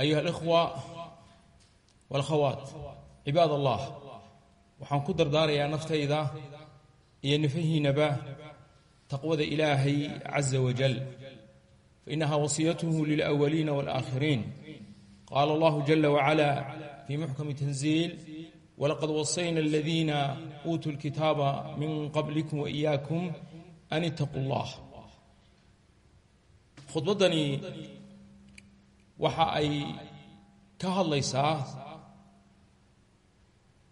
أيها الإخوة والأخوات عباد الله waxaan ku dardaarayaa naftayda iyo nafahiinaba taqwada ilaahay caza wajal fainaha wasiyatuhu lilأwaliina wاlآakhiriin qaala allahu jala wacala fii muxkami tanziil walaqad wasayna aladiina uutuu lkitaaba min qablikum waإiyaakum an itaquu اllah khudbaddani waxa ay ka hadlaysaa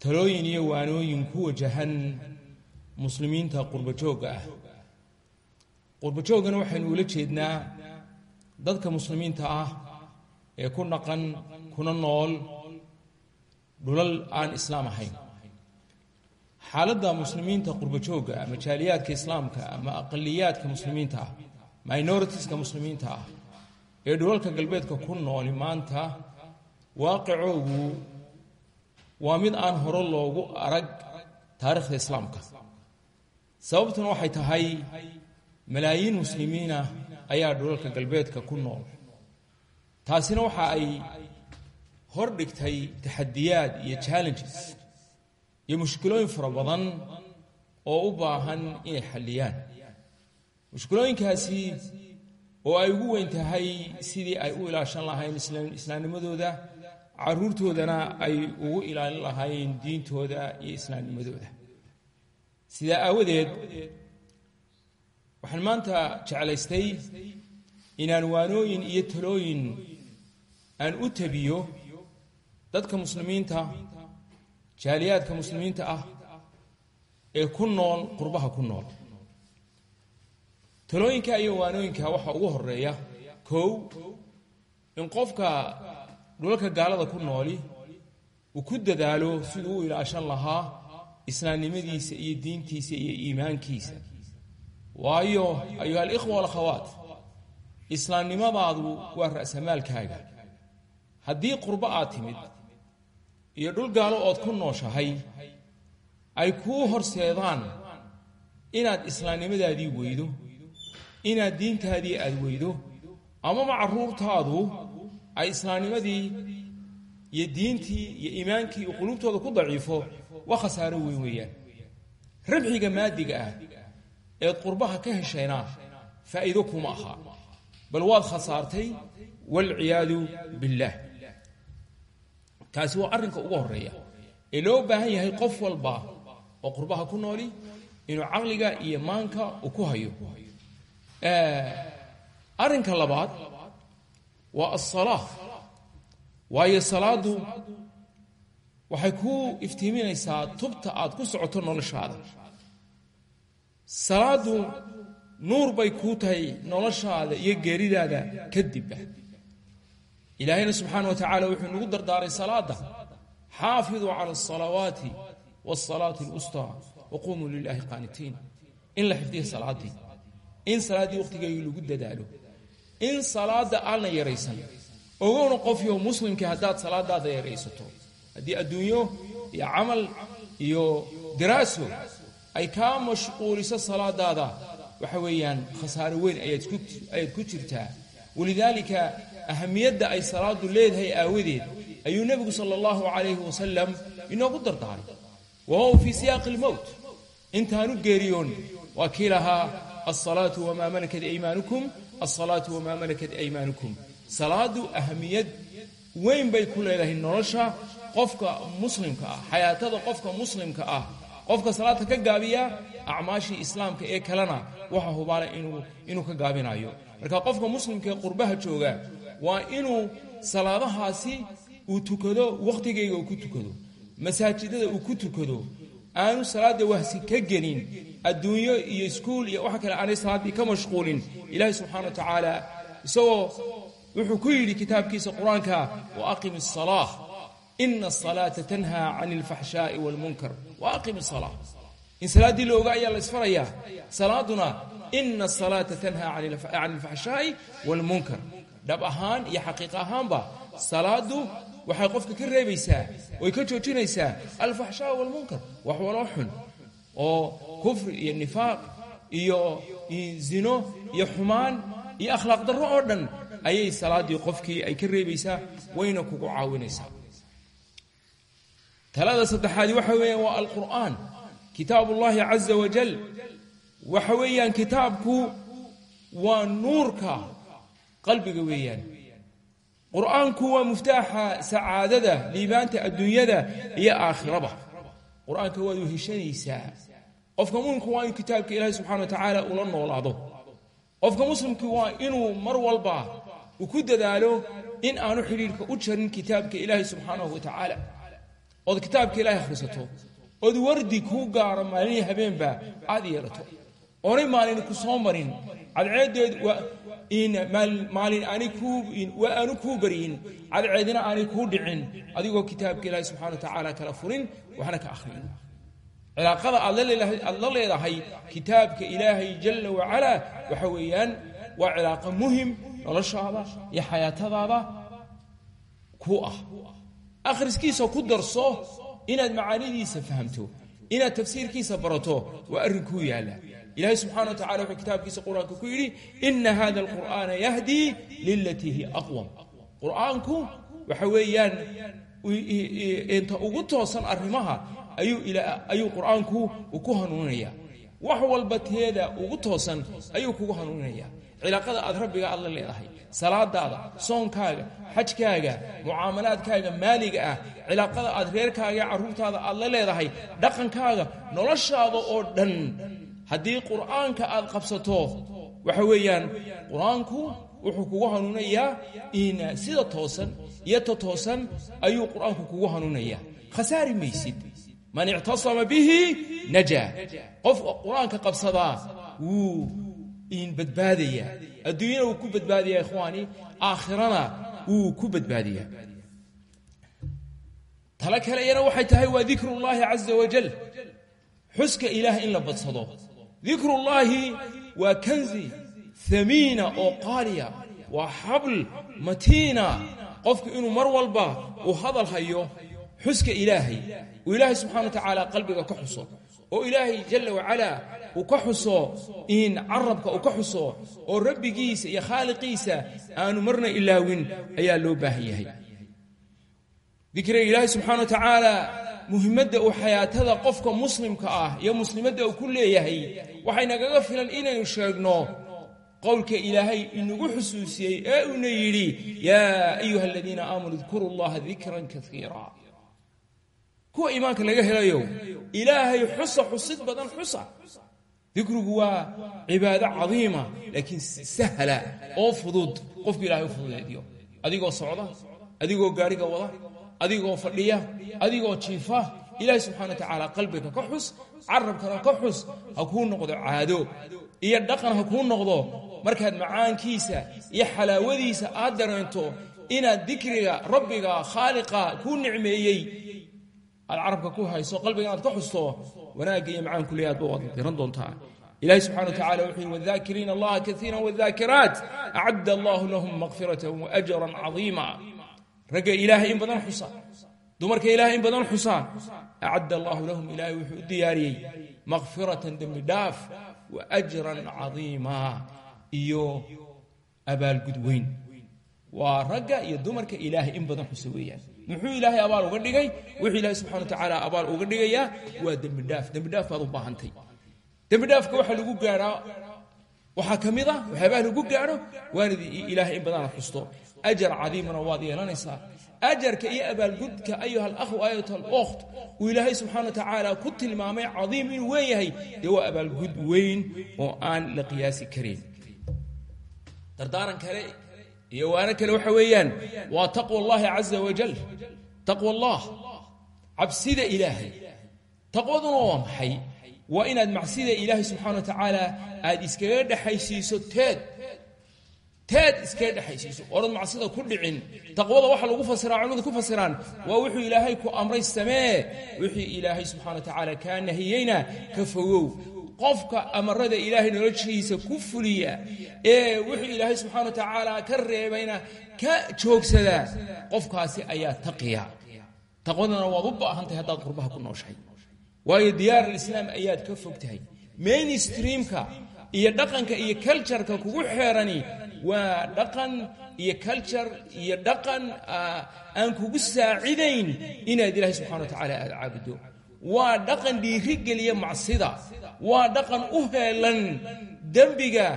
talooyin iyo waanooyin ku wajahan muslimiinta qurbajoogga ah. Qurbajooggana waxaynu ula jeednaa dadka muslimiinta ah ee ku dhaqan kuna nool dhulal aan islaam ahayn. Xaaladda muslimiinta qurbajoogga ama jaaliyaadka islaamka ama aqaliyaadka muslimiinta ah minoritiska muslimiinta ah ee dhulalka galbeedka ku nooli maanta waaqicoogu waa mid aan hore loogu arag taarikhda islaamka. Sababtuna waxay tahay malaayiin muslimiina ayaa dhulalka galbeedka ku nool. Taasina waxa ay hor dhigtay taxadiyaad iyo challenges iyo mushkilooyin fara badan oo u baahan inay xalliyaan. Mushkilooyinkaasi oo ay ugu weyn tahay sidii ay u ilaashan lahayn islaamnimadooda caruurtoodana ay ugu ilaalin lahayn diintooda iyo islaamnimadooda sidaa aawadeed waxaan maanta jeclaystay inaan waanooyin iyo talooyin aan u tabiyo dadka muslimiinta jaaliyaadka muslimiinta ah ee ku nool qurbaha ku nool talooyinka iyo waanooyinka waxaa ugu horreeya kow in qofka dhulalka gaalada ku nooli uu ku dadaalo siduu u ilaashan lahaa islaamnimadiisa iyo diintiisa iyo iimaankiisa. Waayo ayuha alikhwa walakhawaat islaamnimadaadu waa ra'samaalkaaga. Haddii qurbo aad timid iyo dhul gaalo ood ku nooshahay ay kuu horseedaan inaad islaamnimadaadii weydo inaad diintaadii aad weydo amaba carruurtaadu ay islaamnimadii iyo diintii iyo iimaankii uu quluubtooda ku daciifo waa khasaaro weyn weeyaan. Rabxiga maadiga ah eed qurbaha ka heshayna faa'iido kuma aha bal waad khasaartay waalciyaadu billaah taasi waa arrinka ugu horreeya ee loo baahan yahay qof walba oo qurbaha ku nooli inuu caqliga iyo maanka uu ku hayo arrinka labaad waa alsalaa waayo salaaddu waxay ku iftiiminaysaa tubta aad ku socoto noloshaada. Salaaddu nuur bay kuu tahay noloshaada iyo geeridaada kadibba ilaahayna subxaana wa tacaala wuxuu nagu dardaaray salaadda. Xaafiduu cala alsalawaati waasalaati alustaa waquumuu lilaahi qaanitiin. In la xifdiya salaaddii in salaaddii wakhtigeegii lagu dadaalo. In salaadda aan la yaraysan. Ogowna qofyo muslimkii haddaad salaadaada yaraysato. Haddii adduunyo iyo camal iyo daraaso ay kaa mashquuliso salaadaada waxa weeyaan khasaaro weyn ayaad ku jirtaa. Walidaalika ahamiyadda ay salaadu leedahay aawadeed ayuu nebigu sala allahu calayhi wasalam inoogu dardaaray. Wahuwa fii siyaaqi almowt intaanu geeriyoon waa alsalaatu wamaa malakat aymaanukum alsalaatu wamaa malakat aymaanukum salaadu ahamiyad weyn bay ku leedahay nolosha qofka muslimka ah xayaatada qofka muslimka ah qofka salaadka ka gaabiya acmaashii islaamka ee kalena waxa hubaala inuu ka gaabinayo marka qofka muslimka ee qurbaha jooga waa inuu salaadahaasi uu tukado wakhtigayga uu ku tukado masaajidada uu ku tukado aanu salaada wahsi ka gelin adduunyo iyo iskuul iyo waxa kale aanay salaaddii ka mashquulin ilaahay subxana wa tacaala isagoo wuxuu ku yidhi kitaabkiisa qur'aanka wa aqim asala ina asalaata tanhaa can alfaxshaa'i walmunkar wa aqim asala in salaaddii looga ayaa la isfarayaa. Salaaduna ina asalaata tanhaa can alfaxshaa'i walmunkar dhab ahaan iyo xaqiiq ahaanba salaadu waxay qofka ka reebaysaa oy ka joojinaysaa alfaxshaa wاlmunkar wax waloo xun oo kufri iyo nifaaq iyo zino iyo xumaan iyo akhlaaq darro oo dhan ayay salaaddii qofkii ay ka reebaysaa wayna kugu caawinaysaa. Talada saddexaadi waxa weeyaan waa alqur'aan kitaab ullahi caza wajal waxa weeyaan kitaabku waa nuurka qalbiga weeyaan qur'aanku waa muftaaxa sacaadada liibaanta adduunyada iyo aakhiraba qur'aanka waad weheshanaysaa qofka muminka waa inuu kitaabka ilaahay subxana wa tacaala ula noolaado. Qofka muslimkii waa inuu mar walba uu ku dadaalo in aanu xidhiirka u jarin kitaabka ilaahay subxaanahu wa tacaala ood kitaabka ilaahay akhrisato ood wardi kuu gaaro maalin habeenba aad yeelato. Oonay maalin ku soo marin cadceedeed maalin aanu kuu baryin cadceedina aanay kuu dhicin. Adigoo kitaabka ilaahay subxana wa tacaala kala furin waxna ka akhriyin. Cilaaqada aad la leedahay kitaabka ilaahay jalla wacalaa waxa weeyaan waa cilaaqo muhiim noloshaada iyo xayaatadaada ku ah. Akhriskiisa ku darso inaad macaanidiisa fahamto inaad tafsiirkiisa barato waa arrin kuu yaalla ilaahay subxana wa tacala wuxuu kitaabkiisa qur'aanka ku yidhi ina hada alqur'aana yahdii lilatii hiya aqwam. Qur'aanku waxa weeyaan inta ugu toosan arrimaha ayuu qur'aanku ku hanuuninaya wax walba teeda ugu toosan ayuu kugu hanuuninaya cilaaqada aad rabbiga aad la leedahay salaadaada soonkaaga xajkaaga mucaamalaadkaaga maaliga ah cilaaqada aad reerkaaga iyo carruurtaada aad la leedahay dhaqankaaga noloshaada oo dhan haddii qur'aanka aad qabsato waxa weeyaan qur'aanku wuxuu kugu hanuunayaa sida toosan iyo ta toosan ayuu qur'aanku kugu hanuunayaa. Khasaari maysid. Man ictasama bihi najaa. Qof qur'aanka qabsadaa wuu badbaadayaa adduunyana wuu ku badbaadayaa ikhwaani. Aakhirana wuu ku badbaadayaa talo kale iyana waxay tahay waa dikrullaahi caza wajal xuska ilaah in la badsado dikrullaahi waa kanzi hamiina oo qaaliya waa xabl matiina qofku inuu mar walba uu hadal hayo xuska ilaahay. Uu ilaahay subxana wa tacaala qalbiga ka xuso. Oo ilaahay jalla wacalaa uu ka xuso in carabka uu ka xuso oo rabbigiisa iyo khaaliqiisa aanu marna ilaawin ayaa loo baahan yahay. Dikriga ilaahay muhimadda uu xayaatada qofka muslimka ah iyo muslimadda uu ku leeyahay waxay nagaga filan inaynu sheegno qowlka ilaahay inagu xusuusiyey ee uuna yidhi yaa ayuha aladiina aamanuu dkuru llaha dikran kuwa iimaanka laga helayo ilaahay xusa xusid badan xusa. Dikrigu waa cibaado cadiima laakiin sahla oo fudud qofku ilahay u fududeediyo. Adigoo socda adigoo gaariga wada adigoo fadhiya adigoo jiifa ilaahay subxana wa tacaala qalbiga ka xus carabkana ka xus ha noqdo caado. Iyo dhaqan ha noqdo markaad macaankiisa iyo xalaawadiisa aad dareento inaad dikriga rabbiga khaaliqa kuu nicmeeyey aad carabka ku hayso qalbiga inaad ka xusto wanaagga iyo macaanku leeyaadba waad diran doontaa. Ilahi subxana wa tacala wuxuu yihi wadaakiriina allaha kaiira wadaakiraat acadda allahu lahum makfirata waajran cadiima ragga ilaahay in badan xusa dumarka ilaahay in badan xusa acadda allahu lahum ilaahay wuxuu u diyaariyey makfiratan dembi dhaaf wa ajran cadiima. Iyo abaalgud weyn. Waa ragga iyo dumarka ilaahay in badan xusa weeyaan. Muxuu ilaahay abaal uga dhigay? Wuxuu ilaahay subxana wa tacaala abaal uga dhigayaa? Waa dembi lagu gaadhaa. Waxaa ka mid a waxyaabaha lagu gaadho waanad ilaahay in badanaad xusto ajar cadiimana waad yeelanaysaa ajarka iyo abaalgudka ayuha alakhu ayat alokht uu ilaahay subxana wa tacaala ku tilmaamay cadiim inuu weyn yahay dee waa abaalgud weyn oo aan la qiyaasi karin dardaaran kale iyo waano kale waxa weeyaan waa taqwa allahi caza wajal taqwa allah cabsida ilaahay taqwaduna waa maxay waa inaad macsida ilaahay subxana wa tacaala aad iskaga dhexaysiiso teed teed iskaga dhexaysiiso. Oonad macsida ku dhicin taqwada waxa lagu fasiraa culimadu ku fasiraan waa wuxuu ilaahay ku amray samee. Wixii ilaahay subxana wa tacaala kaa nahiyeyna ka fogow. Qofka amarada ilaahay noloshiisa ku fuliya ee wuxuu ilaahay subxana wa tacaala ka reebayna ka joogsada qofkaasi ayaa taqiya. Taqwadana waad u baahantahay haddaad qurbaha ku nooshahay. Waayo diyaar alislaam ayaad ka fog tahay mainstreamka iyo dhaqanka iyo cultureka kugu xeerani waa dhaqan iyo culture iyo dhaqan aan kugu saacidayn inaad ilaahay subxana wa tacaala aad caabudo. Waa dhaqan dhiirigeliya macsida. Waa dhaqan u heelan dembiga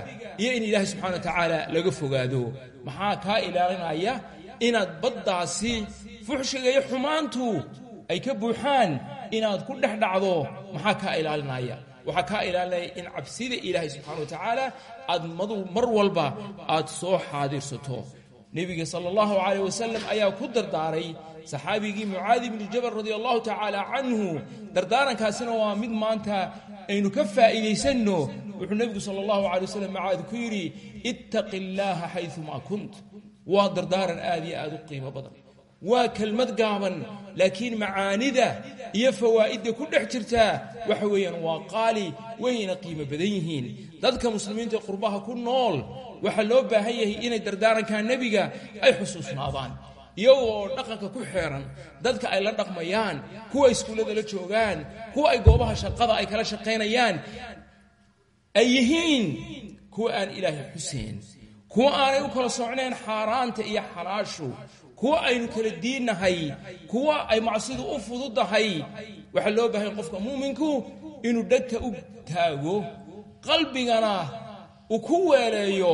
iyo in ilaahay subxana wa tacaala laga fogaado. Maxaa kaa ilaalinaya inaad baddaasi fuxshiga iyo xumaantu ay ka buuxaan inaad ku dhex dhacdo? Maxaa kaa ilaalinaya waxaa kaa ilaalinaya in cabsida ilaahay subxana wa tacaala aad madu mar walba aad soo xaadirsato. Nebiga sala allahu calayh wasalam ayaa ku dardaaray saxaabigii mucaadi bni jabal radia allahu tacaala canhu dardaarankaasina waa mid maanta aynu ka faa'iidaysanno. Wuxuu nebigu sala allahu calay wasalam mucaadi ku yidhi ittaqi illaaha xayumaa kunt. Waa dardaaran aad iyo aad u qiimo badan waa kelmad gaaban laakiin macaanida iyo fawaa'idda ku dhex jirtaa waxa weeyaan waa qaali wayna qiimo badan yihiin. Dadka muslimiinta qurbaha ku nool waxaa loo baahan yahay inay dardaaranka nebiga ay xusuusnaadaan iyagoo dhaqanka ku xeeran. Dadka ay la dhaqmayaan kuwa iskuullada la joogaan kuwa ay goobaha shaqada ay kala shaqaynayaan ay yihiin kuwa aan ilaahay xuseen kuwa aanay u kala socnayn xaaraanta iyo xalaashu kuwa aynu kala diinnahay kuwa ay macsidu u fududahay waxaa loo baahanya qofka muuminku inuu dhegta u taago qalbigana uu ku weeleeyo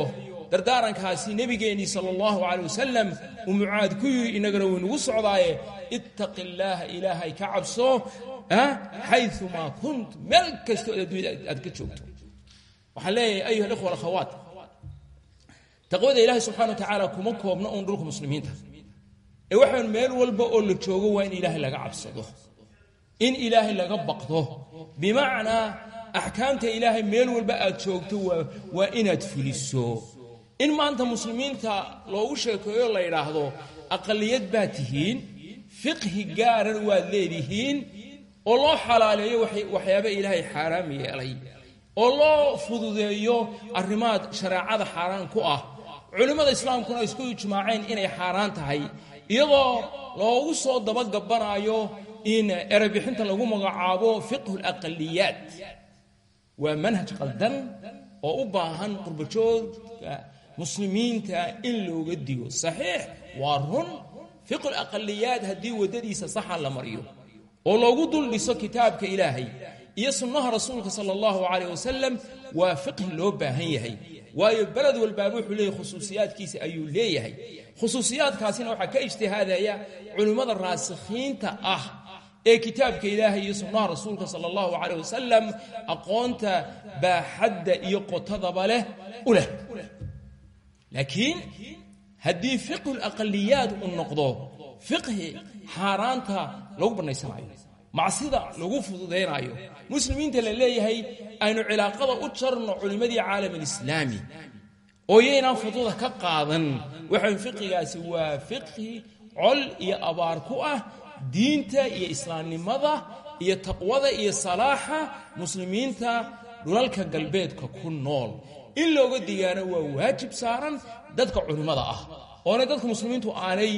dardaarankaasi nebigeennii sala allahu calay wasalam uu mucaad ku yidhi innagana waynugu socdaaye. Ittaqi illaaha ilaahay ka cabso xayumaa kunt meel kastoo adduunyada aad ka joogto. Waxaan leeyahay ayuha alikhwa alakhawaat taqwada ilaahay subxana wa tacaala kuma koobno uun dhulka muslimiinta ee waxaan meel walba oo la joogo waa in ilaahay laga cabsado. In ilaahay laga baqdo. Bimacnaa axkaamta ilaahay meel walba aad joogto waa inaad fuliso. In maanta muslimiinta loogu sheekeeyo la yidhaahdo aqaliyad baad tihiin fiqhi gaaran waad leedihiin oo loo xalaaleeyo waxyaaba ilaahay xaaraam yeelay. Oo loo fududeeyo arrimaad shareecada xaaraan ku ah. Culimmada islaamkuna isku ijmaaceen inay xaaraan tahay iyadoo loogu soo dabagabanaayo in erebixinta lagu magacaabo fiqhu alaqaliyaat waa manhaj qaldan oo u baahan qurbajoodka muslimiinta in looga digo. Saxiix waa run fiqhu alaqaliyaat haddii waddadiisa saxa la mariyo oo loogu dul dhiso kitaabka ilaahay iyo sunnaha rasuulka sala allahu calayh wasalam waa fiqhi loo baahan yahay waayo beled walbaaba wuxuu leeyahy khusuusiyaadkiisa ayuu leeyahay. Khusuusiyaadkaasina waxaa ka ijtihaadaya culimmada raasikhiinta ah ee kitaabka ilaahay iyo sunnaha rasuulka sala allahu calayh wasalam aqoonta baaxadda iyo qotadaba leh u leh. Laakiin haddii fiqhu alaqaliyaat uu noqdo fiqhi xaaraanta lagu bannaysanayo macsida lagu fududaynaayo muslimiinta la leeyahay aynu cilaaqada u jarno culimmadii caalamialislaami oo yaynaan fudada ka qaadan. Waxaan fiqigaasi waa fiqhi col iyo abaar ku ah diinta iyo islaamnimada iyo taqwada iyo salaaxa muslimiinta dhulalka galbeedka ku nool. In looga digaana waa waajib saaran dadka culimmada ah oona dadka muslimiintu aanay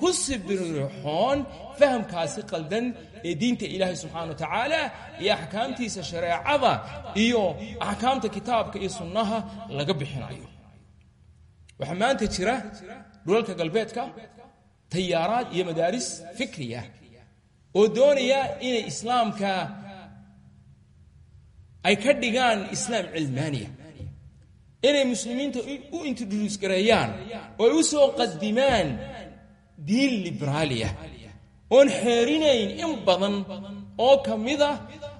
ku sibirixoon fahamkaasi qaldan ee diinta ilaahay subxana wa tacaala iyo axkaamtiisa shareecada iyo axkaamta kitaabka iyo sunnaha laga bixinayo waxaa maanta jira dhulalka galbeedka tayaaraad iyo madaaris fikriya oo doonaya inay islaamka ay ka dhigaan islaam cilmaaniya inay muslimiinta u introduus gareeyaan oo u soo qadimaan diin liberaaliya. Oon xeerinayn in badan oo ka mida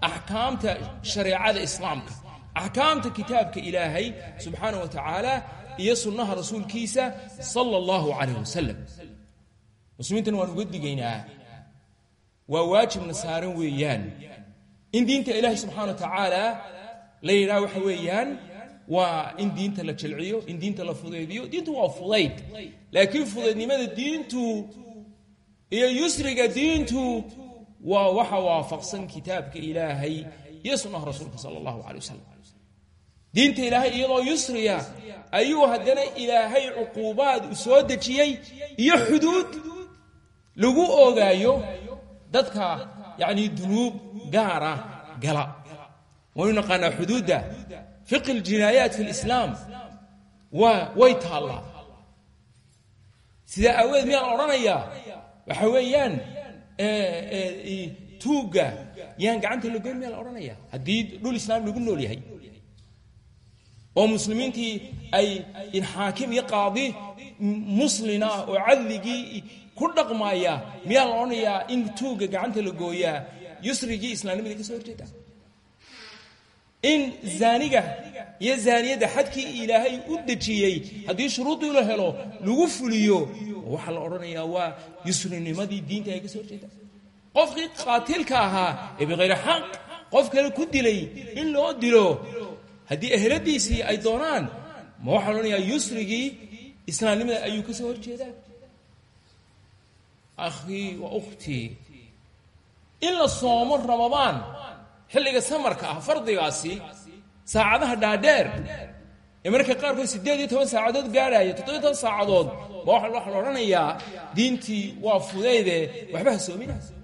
axkaamta shareecada islaamka axkaamta kitaabka ilaahay subxaana wa tacaala iyo sunnaha rasuulkiisa sala allahu calayh wasalam muslimiintana waan uga digaynaa. Waa waajibna saaran weeyaan. In diinta ilaahay subxana wa tacaala la waxa weeyaan waa in diinta la jalciyo in diinta la fudaydiyo. Diintu waa fudayd. Laakiin fudaydnimada diintu iyo yusriga diintu waa waxa waafaqsan kitaabka ilaahay iyo sunnaha rasuulka sala allahu calay wasalam diinta ilaahay iyadoo yusriya ayuu haddana ilaahay cuquubaad u soo dejiyey iyo xuduud lagu ogaayo dadka yacni dunuub gaara gala. Waynu naqaanaa xuduudda fiqi ljinaayaat fi lislaam waa way taallaa sidaa aawadeed miyaan odhanayaa waxa weeyaan tuugga yaan gacanta lagoyn miyaa la odhanaya? Haddii dhul islaam lagu nool yahay oo muslimiintii ay xaakim iyo qaadi muslina oo cadligii ku dhaqmaaya miyaa la odhanayaa in tuugga gacanta la gooyaa yusrigii islaamnimadii ka soo horjeeda in zaaniga iyo zaaniyadda xadkii ilaahay u dejiyey haddii shuruudii la helo lagu fuliyo waxaa la odhanayaa waa yusrinimadii diinta ay ka soo horjeeda qofkii qaatilka ahaa ee bikayri xaq qof kale ku dilay in loo dilo haddii eheladiisii ay doonaan ma waxaa la odhanayaa yusrigii islaamnimada ayuu ka soo horjeedaa akhii wa ukhtii in la soomo ramadaan xilliga samarka ah fardigaasi saacadaha dhaadheer. Ee marka qaarkood siddeed iyo toban saacadood gaadhaya toddobiyo toban saacadood ma waxa la odhanayaa diintii waa fudayde waxba ha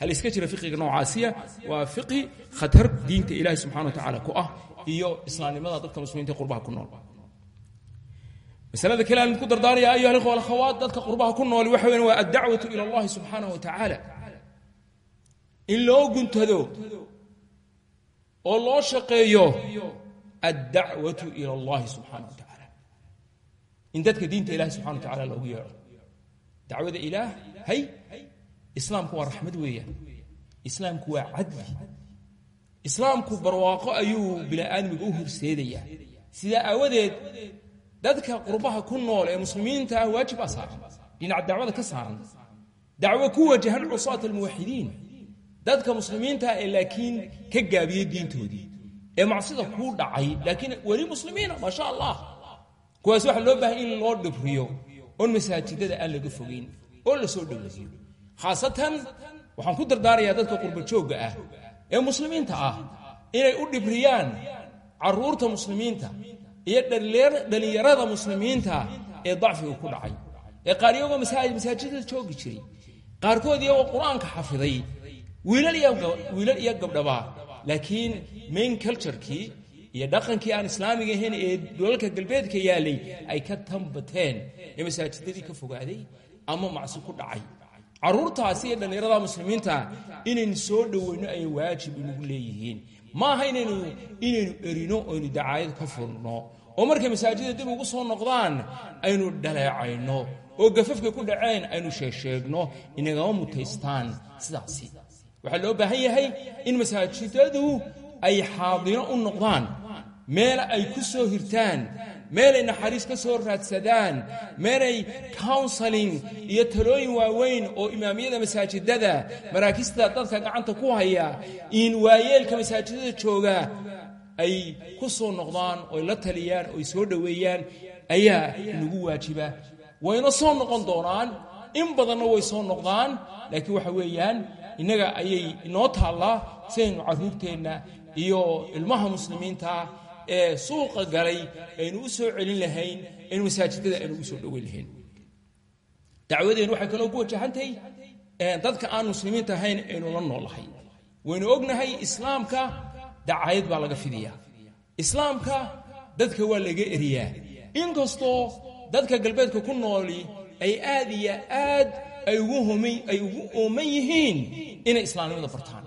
hal iska jira fiqiga noocaasiya waa fiqi khatar diinta ilaahi subxana wa ku ah iyo islaamnimada dadka muslimiinta qurbaha ku nool. Masalada kale aan ku dardaaraya ayuha alikhwa alakhawaat dadka qurbaha ku nool waxa weyan waa addacwatu ila allahi subxaanahu wa in loo guntado oo loo shaqeeyo addacwatu ila allahi subxaana wa tacaala in dadka diinta ilahi subxana wa tacala loogu yeedho. Dacwada ilaah hay islaamku waa raxmad weeyaan. Islaamku waa cadli islaamku barwaaqo ayuu bini-aadmiga u horseedayaa sidaa aawadeed dadka qurbaha ku nool ee muslimiinta ah waajib baa saaran dhinaca dacwada ka saaran. Dacwo ku wajahan cusaat almuwaxidiin dadka muslimiinta ee laakiin ka gaabiyey diintoodii ee macsida kuu dhacay laakiin weli muslimiina maa sha allah kuwaas waxaa loo baahay in loo dhibriyo oon masaajidada aan laga fogeyn oo la soo dhoweeyo khaasatan waxaan ku dardaarayaa dadka qurbajoogga ah ee muslimiinta ah inay u dhibriyaan carruurta muslimiinta iyo dhallinyarada muslimiinta ee dacfiga ku dhacay. Ee qaar iyagoo masaajidada joogi jiray qaarkood iyagoo qur'aanka xafiday wiilal iyo gabdhaba laakiin main culturekii iyo dhaqankii aan islaamiga ahayn ee dolalka galbeedka yaalay ay ka tambateen ee masaajidadii ka fogaaday ama macsi ku dhacay. Caruurtaasi iyo dhallinyarada muslimiinta inaynu soo dhoweyno ayay waajib inagu leeyihiin. Maaha inaynu inaynu erino oynu dacaayad ka furno. Oo markay masaajida dib ugu soo noqdaan aynu dhaleecayno. Oo gafafka ku dhaceen aynu sheegsheegno inagama mutaystaan. Sidaasi waxaa loo baahan yahay in masaajidadu ay xaadino u noqdaan. Meel ay ku soo hirtaan. Meelay naxariis ka soo raadsadaan. Meelay counseling iyo talooyin waaweyn oo imaamiyada masaajidada maraakista dadka gacanta ku haya in waayeelka masaajidada jooga ay ku soo noqdaan oy la taliyaan oy soo dhoweeyaan ayaa inagu waajiba. Wayna soo noqon doonaan. In badanna way soo noqdaan. Laakiin waxa weeyaan innaga ayay inoo taallaa sidaynu carruurteenna iyo ilmaha muslimiinta ee suuqa galay aynu u soo celin lahayn aynu masaajidada aynu ugu soo dhoweyn lahayn. Dacwadeennu waxay kaloo ku wajahantahay dadka aan muslimiinta ahayn aynu la noolahay. Waynu ognahay islaamka dacayad baa laga fidiyaa. Islaamka dadka waa laga eriyaa. Inkastoo dadka galbeedka ku nooli ay aad iyo aad ay ugu ooman yihiin inay islaamnimada bartaan.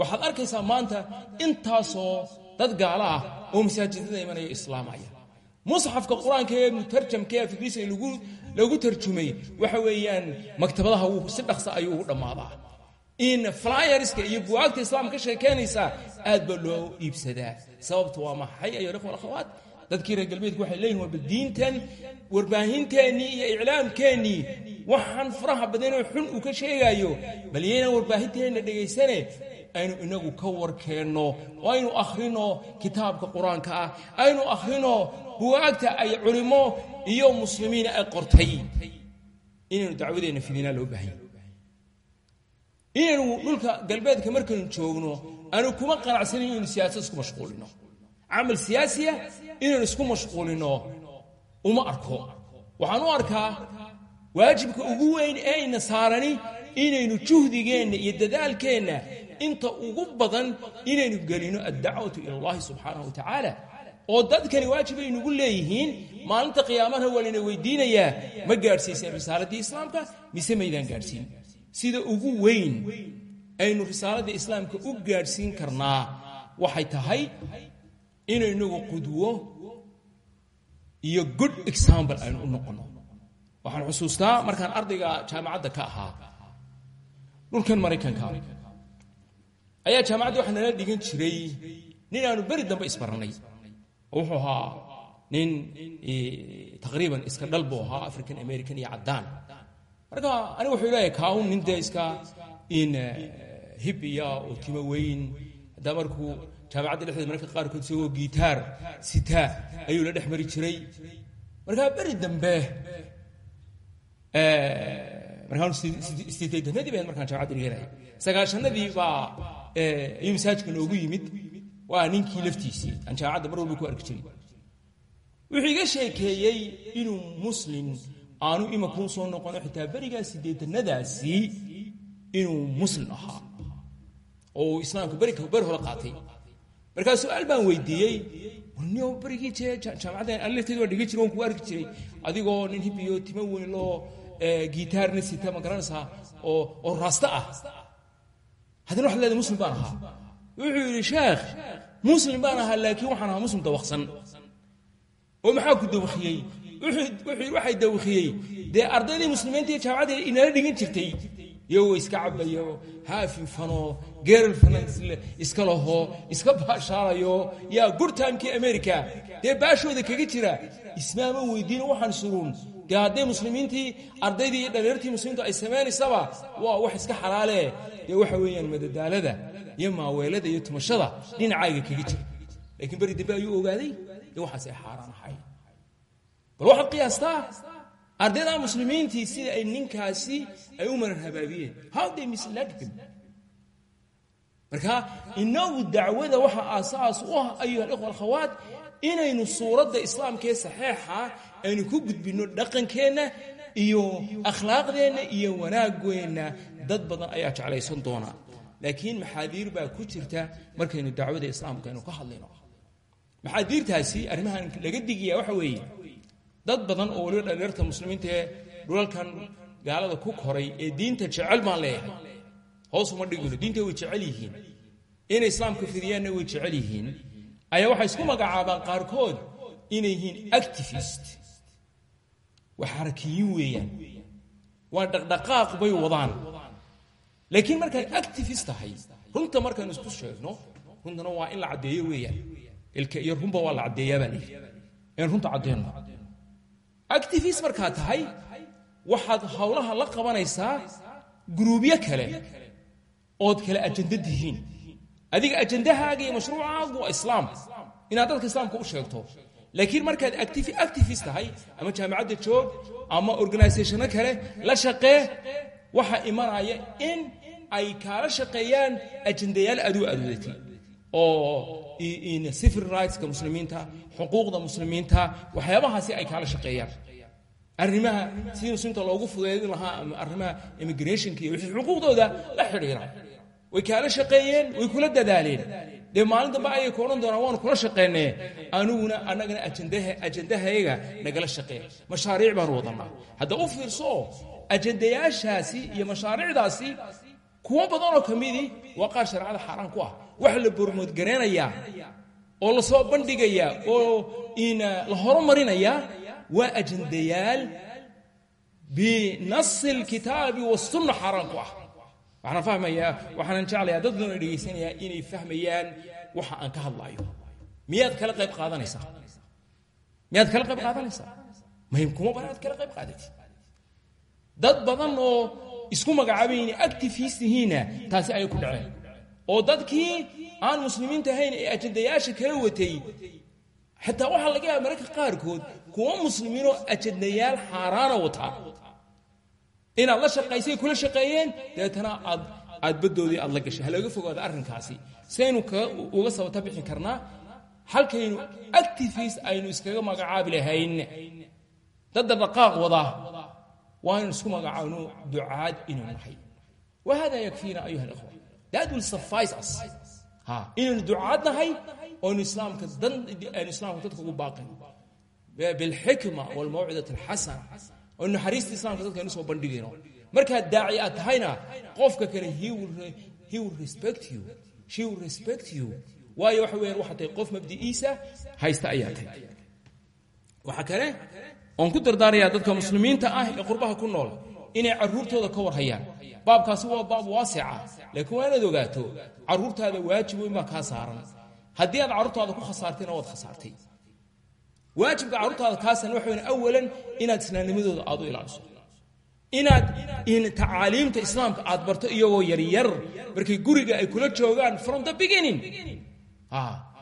Waxaad arkaysaa maanta intaasoo dad gaalo ah oo masaajidada imanaya islaamaya. Musxafka qur'aanka ee mutarjamka ee fikriisa lagu tarjumay waxa weeyaan maktabadaha wuu si dhaqsa ayuu ugu dhammaadaa in flyerska iyo buwaagta islaamka ka sheekeynaysa aad baa loo iibsadaa. Sababtu waa maxay ayo ikhwa akhawaat dadkii reer galbeedku waxay leeyihiin warba diintan warbaahinteennii iyo iclaamkeennii waxaan faraha badanoo xun uu ka sheegaayo bal yaynaan warbaahinteenna dhegaysane aynu inagu ka warkeenno aynu akhrino kitaabka qur'aanka ah aynu akhrino buwaagta ay culimmo iyo muslimiina ay qortay. Inaynu dacwadeenna fidinaa loo baahanya inaynu dhulka galbeedka markaynu joogno aanu kuma qanacsanin inaynu siyaasad isku mashquulino. Camal siyaasiya inaynu isku mashquulino uma arko. Waxaan u arkaa waajibka ugu weyn ee ayna saarani inaynu juhdigeenna iyo dadaalkeenna inta ugu badan inaynu gelino addacwatu ila allahi subxaanahu wa tacaala oo dadkani waajib ay nagu leeyihiin maalinta qiyaamaha waa layna weydiinayaa ma gaadhsiiseen risaaladii islaamka mise maydaan gaadhsiin. Sida ugu weyn aynu risaaladda islaamka u gaadhsiin karnaa waxay tahay inaynu inagu qudwo iyo good example aynu u noqonno waxaan xusuustaa markaan ardayga jaamacadda ka ahaa dhulkan maraykanka ayaa jaamacadda waxaa nala dhigan jiray. Nin aanu beri dambe isbarannay. Oo wuxuu ahaa nin taqriiban iska dhal buu ahaa african american iyo caddaan. Marka aniga wuxuu leeyahay kaawun nin dee iska in hibiya oo timo weyn. Haddaa markuu jaamacadda dhexdeeda mararka qaarkood isagoo gitaar sitaa ayuu la dhex mari jiray. Markaa beri dambe dhiganaya sagaashanadii baa ayuu masaajidka noogu yimid. Waa ninkii laftiisii. Aan jaamacadda mar walba ku arki jiray wuxuu iga sheekeeyey inuu muslim aanu imankuu soo noqono xitaa berigaa sideetanadaasi inuu muslim ahaa. Oo islaamka beri hore qaatay markaa su'aal baan weydiiyey. Warniyo berigii jee jaamacadda aan lafteeda waa dhigi jiray waan kugu arki jiray. Adigoo nin hibiyo timo weyn loo gitaarna sita ma garanaysaa oo raasto ah. Haddana waxad leedahay muslim baan ahaa. Wuxuu yidhi sheekh muslim baan ahaa laakiin waxaan ahaa muslim dawaqsan. Oo maxaa ku dawakiyey wuxuu waxay dawakiyey dee ardaydii muslimiinta iyo jaamacadda inala dhigan jirtay. Iyagoo iska cabayo haafinfano geralfana iska laho iska baashaalayo. Yaa gurtaamkii america dee baashooda kaga jira. Ismaama weydiino waxaan suruun. Dee hadday muslimiintii ardaydii iyo dhalinyartii muslimiintu ay samaynaysaba waa wax iska xalaale. Dee waxa weeyaan madadaalada iyo maaweelada iyo tumashada dhinacayga kaga jira. Laakiin beri dambe ayuu ogaaday dee waxaasay xaaraan ahay. Bal waxaad qiyaastaa ardayda muslimiintii sida ay ninkaasi ay u marar habaabiyeen how they misled him marka inagu dacwada waxa aasaas u ah ayuha alikhwa alkhawaat inaynu suuradda islaamkaee saxeixa aynu ku gudbinno dhaqankeenna iyo akhlaaqdeenna iyo wanaageenna dad badan ayaa jeclaysan doonaa laakiin maxaadiir baa ku jirta markaynu dacwada islaamka aynu ka hadlayno. Maxaadiirtaasi arrimahan laga digaya waxa weeye. Dad badan oo waliba dhalinyarta muslimiinta ee dhulalkan gaalada ku koray ee diinta jecel baan leeyahay hoos uma dhigino diinta way jecel yihiin. Inay islaamka fidiyaanna way jecel yihiin. Ayaa waxay isku magacaabaan qaarkood inay yihiin activist. Waa xarakiyiin weeyaan. Waa dhaqdhaqaaq bay wadaan. Laakiin markaad activist tahay runta markaynu isku sheegno runtana waa in la caddeeyo weeyaan. Ilka iyo runba waa la caddeeyaa baa layidhi in runta caddeenno. Activist markaad tahay waxaad howlaha la qabanaysaa guruubyo kale ood kale ajanda tihiin adiga ajandahaaga iyo mashruucaagu waa islaam. Inaad dadka islaamka u sheegto. Laakiin markaad activist tahay ama jaamacadda joog ama organisationno kale la shaqee waxaa imanaya in ay kaala shaqeeyaan ajandayaal aduu adoodati oo civil rightska muslimiinta xuquuqda muslimiinta waxyaabahaasi ay kaala shaqeeyaan. Arrimaha sidii muslimiinta loogu fudeydin lahaa ama arrimaha immigrationka iyo wixii xuquuqdooda la xidhiira way kaala shaqeeyeen way kula dadaaleen. Dee maalin dambe ayay ku doonaan waanu kula shaqeynee. Aniguna annagana ajandaha ajandahayaga nagala shaqee mashaariic baanu wadannaa. Hadda u fiirso ajandayaashaasi iyo mashaariicdaasi kuwo badanoo ka midii waa qaar shareecada xaaraan ku ah. Waxa la bormoodgareynayaa oo la soo bandhigayaa oo ina la horumarinayaa waa ajandayaal binasi اlkitaabi wasunna xaaraan ku ah waxaan fahmayaa waxaanan jeclayaa dad badan inay fahmayaan waxa aan ka hadlaayo. Miyaad kala qayb qaadanaysaa? Miyaad kala qayb qaadanaysaa? Mahim kuma bara kala qayb qaadatid dad badan oo isku magacaabayna activist yihiinna taasi ayay ku dhaceen. Oo dadkii aan muslimiinta ahayn ee ajandayaasha kala watay xataa waxaa laga yaaba mararka qaarkood kuwa muslimiinoo ajandayaal xaaraana wataa inaad la shaqaysay kula shaqeeyeen dabeetana aad aad baddoodii aad la gashay. Ha looga fogaado arrinkaasi. Saynu uga sabata bixi karnaa halkaynu activist aynu iskaga magacaabi lahayn. Dadda dhaqaaq wada waa inaynu isku magacaabno ducaad inaynu nahay. Wa hada yakfiina ayuha alikhwa that will suffice us. Ha inaynu ducaad nahay oynu islaamka dan aynu islaamka dadka ugu baaqayno bilxikma walmawcidati alxasana oynu naxariista islamka dadka aynu soo bandhigayno markaad daaci aad tahayna qofka kale waayo waxa weeyaan waxaa tahay qof mabdi'iisa haysta ayaa tahay. Kale oon ku dardaarayaa dadka muslimiinta ah ee qurbaha ku nool inay carruurtooda ka warhayaan. Baabkaasi waa baab waasica laakiin waa inaad ogaato carruurtaada waajib weyn baa kaa saaran. Haddii aad carruurtaada ku khasaartayna waad khasaartay waajibka carruurtaada kaasan waxa weyn awalan inaad islaamnimadooda aad u ilaaliso. Inaad in tacaaliimta islaamka aad barto iyagoo yaryar markay guriga ay kula joogaan from the beginning.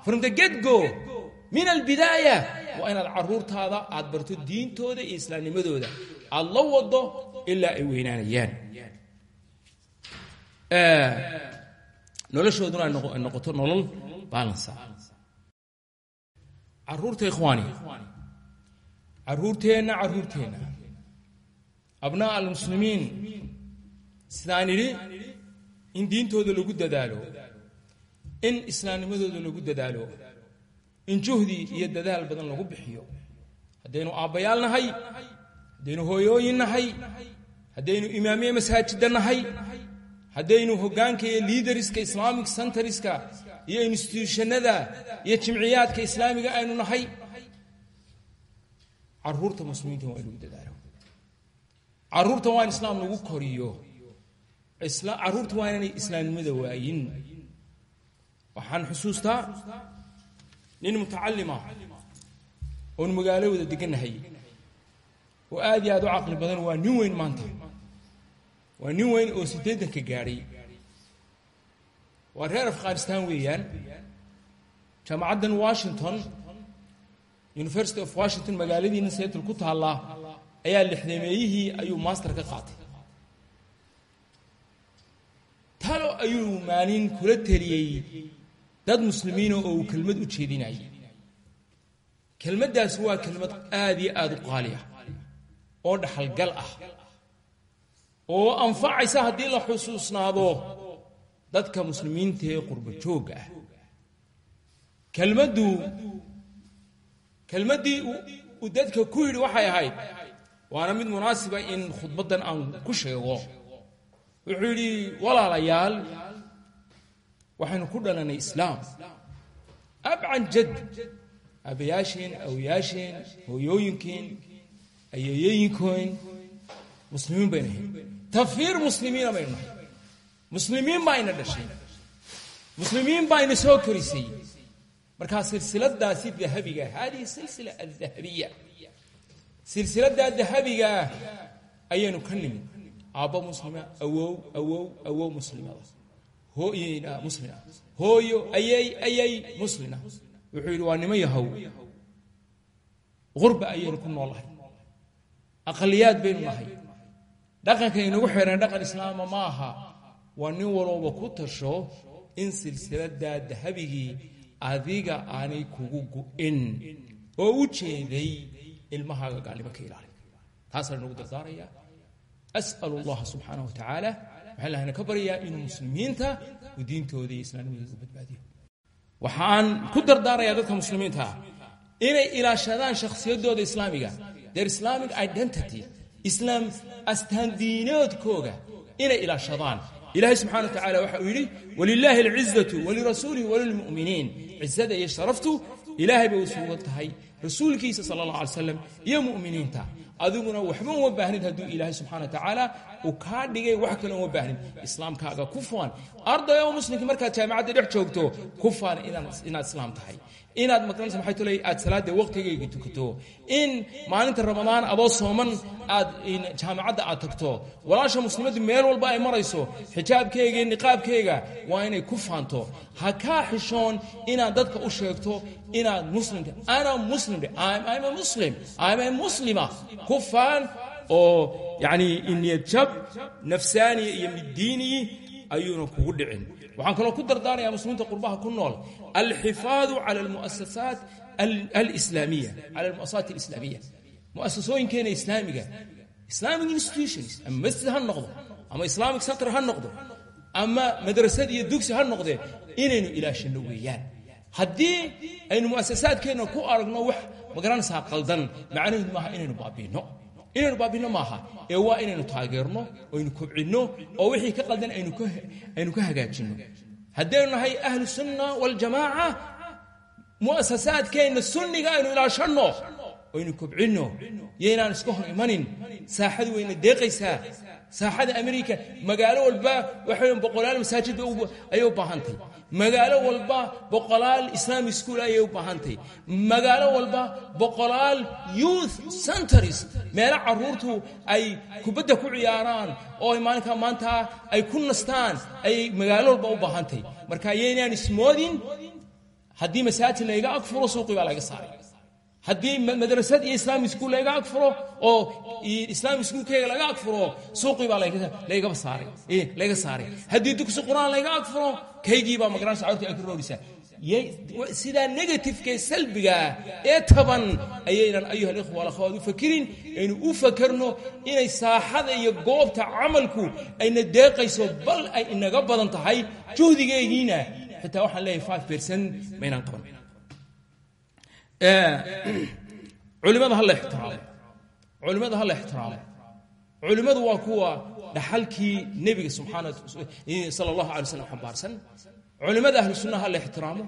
From the get go min albidaaya. Waa inaad carruurtaada aad barto diintooda iyo islaamnimadooda aad la wado ilaa ay weynaanayaan. Noloshooduna ay noqoto nolol baalansa carruurta ikhwaani carruurteenna carruurteenna abnaa almuslimiin sidaan idhi in diintooda lagu dadaalo. In islaamnimadooda lagu dadaalo. In juhdi iyo dadaal badan lagu bixiyo. Haddaynu aabbayaal nahay haddaynu hooyooyin nahay haddaynu imaamiye masaajidda nahay haddaynu hoggaanka iyo liidariska islaamic centariska iyo instituushannada iyo jimciyaadka islaamiga aynu nahay. Carruurta muslimiinta waa in lagu dadaalo. Carruurta waa in islaam lagu koriyo. Carruurta waa inanay islaamnimada waayin. Waxaan xusuustaa nin mutacalima oonu magaalo wada degannahay oo aad iyo aad u caqli badan waa nin weyn maanta. Waa nin weyn oo siddeedanka gaadhay waa reer afghanistan weeyaan. Jaamacaddan washington university of washington magaaladiina seattle ku taallaa ayaa lixdameeyihii ayuu master ka qaatay. Talo ayuu maalin kula teliyey dad muslimiina oo uu kelmad u jeedinayay. Kelmaddaas waa kelmad aad iyo aad u qaali ah oo dhaxalgal ah oo anfacaysa haddii la xusuusnaado dadka muslimiinta ee qurbo joogga ah. Kelmaddu kelmaddii uu dadka ku yidhi waxay ahayd waana mid munaasiba in khudbaddan aan ku sheego. Wuxuu yidhi walaalayaal waxaynu ku dhalannay islaam. Abcan jad aabbayaasheen awyaasheen hooyooyinkeen ayeeyooyinkoyn muslimiin baynu ahayn tafiir muslimiina baynu nahay muslimiin baa ina dhashay. Muslimiin baa ina soo korisay. Markaa silsiladaasi dahabiga hadihi silsila aldahabiya silsiladdaa dahabigaah ayaynu ka nimid. Muslima awow awow awow muslimada hooyna muslina hooyo ayay ayay muslina wuxuu yidhi yahow. Qurba ayaynu ku noolahay. Aqaliyaad baynu dhaqanka inagu xidhan dhaqan islaama ma waa nin walooba ku tasho in silsiladdaa dahabigii adiga aanay kugu gu'in. Oo u jeeday ilmahaaga gaalnimo ka ilaali taasaan inagu dardaarayaa as'al allaha subxaanahu wa waxaan lahayna ka baryayaa inuu muslimiinta uu diintooda u badbaadiyo. Waxaan ku dardaarayaa dadka muslimiinta inay ilaashadaan shakhsiyaddooda islaamiga their islamic identity islaam astaandiinoodkooga inay ilaashadaan ilaahay subxana wa tacala waxa uu yidhi walilaahi alcizatu walirasuulihi walilmu'miniin. Cizada iyo sharaftu ilaahay bay u sugan tahay. Rasuulkiisa sala allah alay slam iyo mu'miniinta. Adiguna waxba uma baahnid hadduu ilaahay subxana wa tacaala uu kaa dhigay wax kale uma baahnid islaamkaaga ku faan arday oo muslimkii markaad jaamacadda dhex joogto ku faan inaad islaam tahay inaad maqlanaysa maxay tolay aad salaada waqtigayga tukato. In maalinta ramadaan adoo sooman aad jaamacadda aad tagto. Walaasha muslimaddu meel walba ay marayso xijaabkeyga iyo niqaabkeyga waa inay ku faanto. Ha kaa xishoon inaad dadka u sheegto inaad muslimta ana muslim I'm a muslim I'm a muslima. Ku faan oo yani niyad jab nafsaaniya iyo mid diiniyi ayuuna kugu dhicin waxaan kaloo ku dardaaraya muslimiinta qurbaha ku nool. Alxifaadu cala almuasasaat alislaamiya. Cala almuasasaat alislaamiya. Muasasooyinkeena islaamiga. Islamic institutions. Ama masjid ha noqdo. Ama islamic center ha noqdo. Ama madrasad iyo dugsi ha noqdee inaynu ilaashino weeyaan. Haddii aynu muasasaadkeenna ku aragno wax ma garanaysaa qaldan macnaheedu maaha inaynu baabiino inaynu baabino maaha. Ee waa inaynu taageerno aynu kobcinno oo wixii ka qaldan aynu ka hagaajinno. Haddaynu nahay ahlu sunna waljamaaca mu'asasaadkeenna sunniga aynu ilaashanno aynu kobcinno. Iyo inaan iska hor imanin. Saaxadu wayna deeqaysaa saaxada amerika magaalo walba waxay boqolaal masaajid ayay u baahantay. Magaalo walba boqolaal islamic school ayay u baahantay. Magaalo walba boqolaal youth centers meelo caruurtu ay kubadda ku ciyaaraan oo maalinka maanta ay ku nastaan ayay magaalo walba u baahantay. Marka yaynaan ismoodin haddii masaajid layga agfuro suuqii baa laga saaray haddii madrasad iyo islamic school layga agfuro oo islamic schoolkeyga laga agfuro suuqii baa laygaba saaray. Layga saaray. Haddii dugsi qur'aan layga agfuro kaygii baa magaranaysa ay ka rooraysaa sidaa negatifekee salbigaa ee taban ayaynan ayuha alikhwa alakhawaad u fakirin aynu u fakarno inay saaxada iyo goobta camalku ayna deeqayso bal ay inaga badan tahay juhdigeygiina xitaa waxaan leeyahay five percent maynaan qaban culimada ha la ixtiraamo culimada ha la ixtiraamo culimmadu waa kuwa dhaxalkii nebiga subxaana sala allahu alay slam xambaarsan. Culimmada ahlu sunnaha ha la ixtiraamo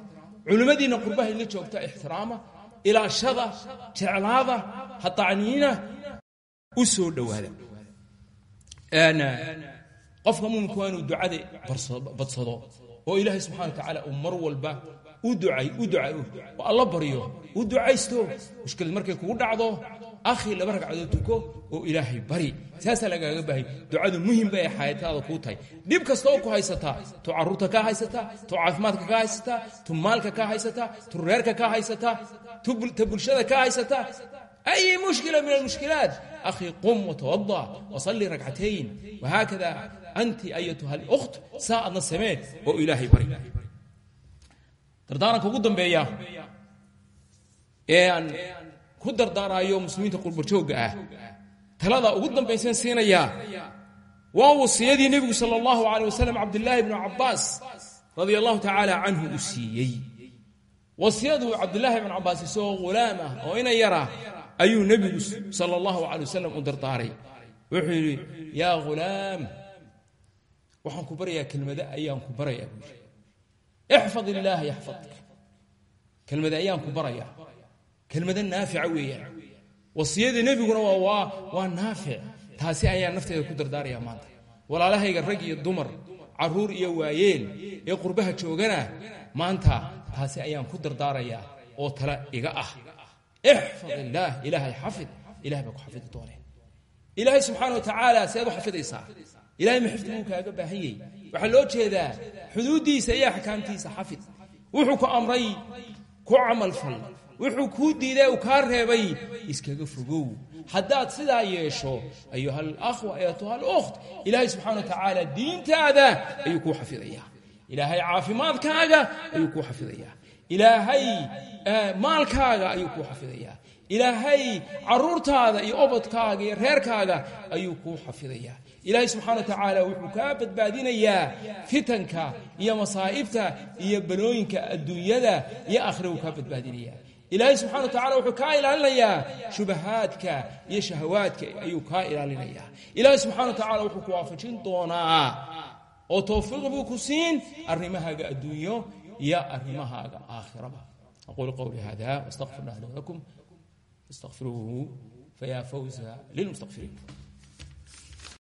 culimmadiina qurbaha ila joogta ixtiraama. Ilaashada jeclaada ha tacniina u soo dhowaada. Qofka muminka waa inuu ducada badsado oo ilaahay subxana wa tacaala uu mar walba u ducay u ducay oo alla baryo u ducaysto mushkilad markay kugu dhacdo akhi laba ragcadood tuko oo ilaahay bari saasaa lagaaga baahay ducadu muhim bay xayataada kuu tahay dhib kasta oo ku haysataa tu carruurta kaa haysataa tu caafimaadka kaa haysataa tu maalka kaa haysataa tu reerka kaa haysataa ta bulshada kaa haysataa أي مشكلة من المشكلات أخي قم وتوضأ وصلي ركعتين وهكذا أنت أيتها الأخت ساء السميت وإلهي بري dardaaranka ugu dambeeya ee aan ku dardaarayo muslimiinta qurbajoogga ah. Talada ugu dambaysan siinayaa waa wasiyadii nebigu sala allahu calay wasalam cabdillaahi bnu cabbaas radia allahu tacaala canhu uu siiyey. Wasiyaduu cabdillaahi bnu cabbaas isagoo ghulaam ah oo ina yara ayuu nebigu sala allahu calay wasalam u dardaaray. Wuxuu yidhi yaa ghulaam waxaan ku barayaa kelmado ayaan ku barayaa buuri ixfad illaaha yaxfadka kelmada ayaan ku baraya kelmado naafica weeyaan wasiyada nebiguna waa waa naafic taasi ayaan nafteeda ku dardaaraya maanta walaalahayga rag iyo dumar carruur iyo waayeel ee qurbaha joogana maanta taasi ayaan ku dardaarayaa oo tala iga ah ixfad illaah ilaahay xafid ilahay baa ku xafidi doone ilaahay subxaana wa tacaala seed u xafidaysaa. Ilahay ma xifdi kaaga baahanyey waxaa loo jeedaa xuduuddiisa iyo axkaamtiisa xafid. Wuxuu ku amray ku camalfal wuxuu kuu diiday uu kaa reebay iskaga fogow. Haddaad sidaa yeesho ayuha alahwa ayatuha alukht ilaahay subxana wa tacaala diintaada ayuu kuu xafidayaa. Ilaahay caafimaadkaaga ayuu kuu xafidayaa. Ilaahay maalkaaga ayuu kuu xafidayaa ilaahay caruurtaada iyo obodkaaga iyo reerkaaga ayuu kuu xafidayaa. Ilaahay subxana wa tacaala wuxuu kaa badbaadinayaa fitanka iyo masaa'ibta iyo balooyinka adduunyada iyo aakhira wuu kaa badbaadinayaa. Ilaahay subxana wa tacala wuxuu kaa ilaalinayaa shubahaadka iyo shahawaadka ayuu kaa ilaalinayaa. Ilaahay subxana wa tacala wuxuu ku waafajin doonaa oo towfiiq buu ku siin arrimahaaga adduunyo iyo arrimahaaga aakhiraba. Aquulu qowli hada wastaqfir lah li استغفروه فيا فوز للمستغفرين